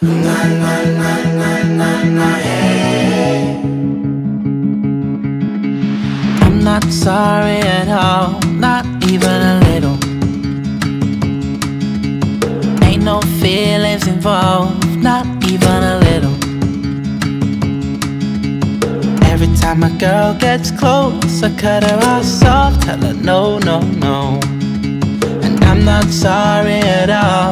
I'm not sorry at all, not even a little. Ain't no feelings involved, not even a little. Every time a girl gets close, I cut her off soft, tell her no, no, no. And I'm not sorry at all,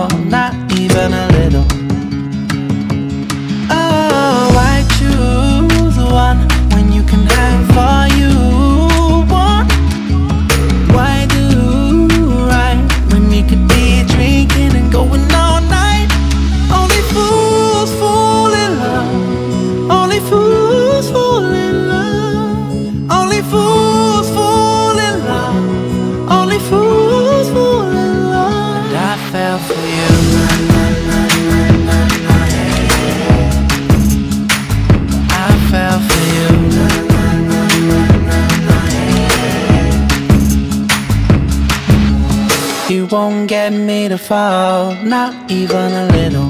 Won't get me to fall, not even a little.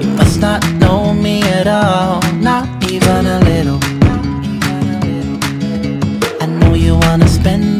You must not know me at all, not even a little. I know you wanna spend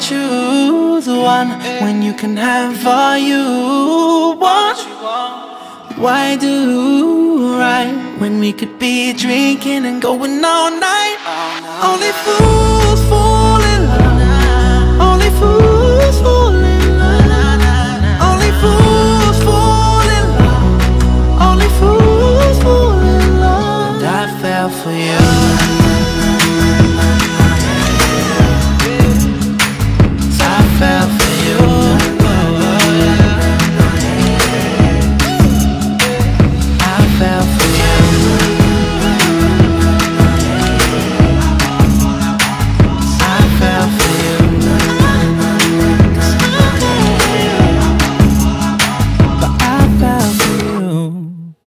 choose one when you can have all you want? Why do right when we could be drinking and going all night? Only fall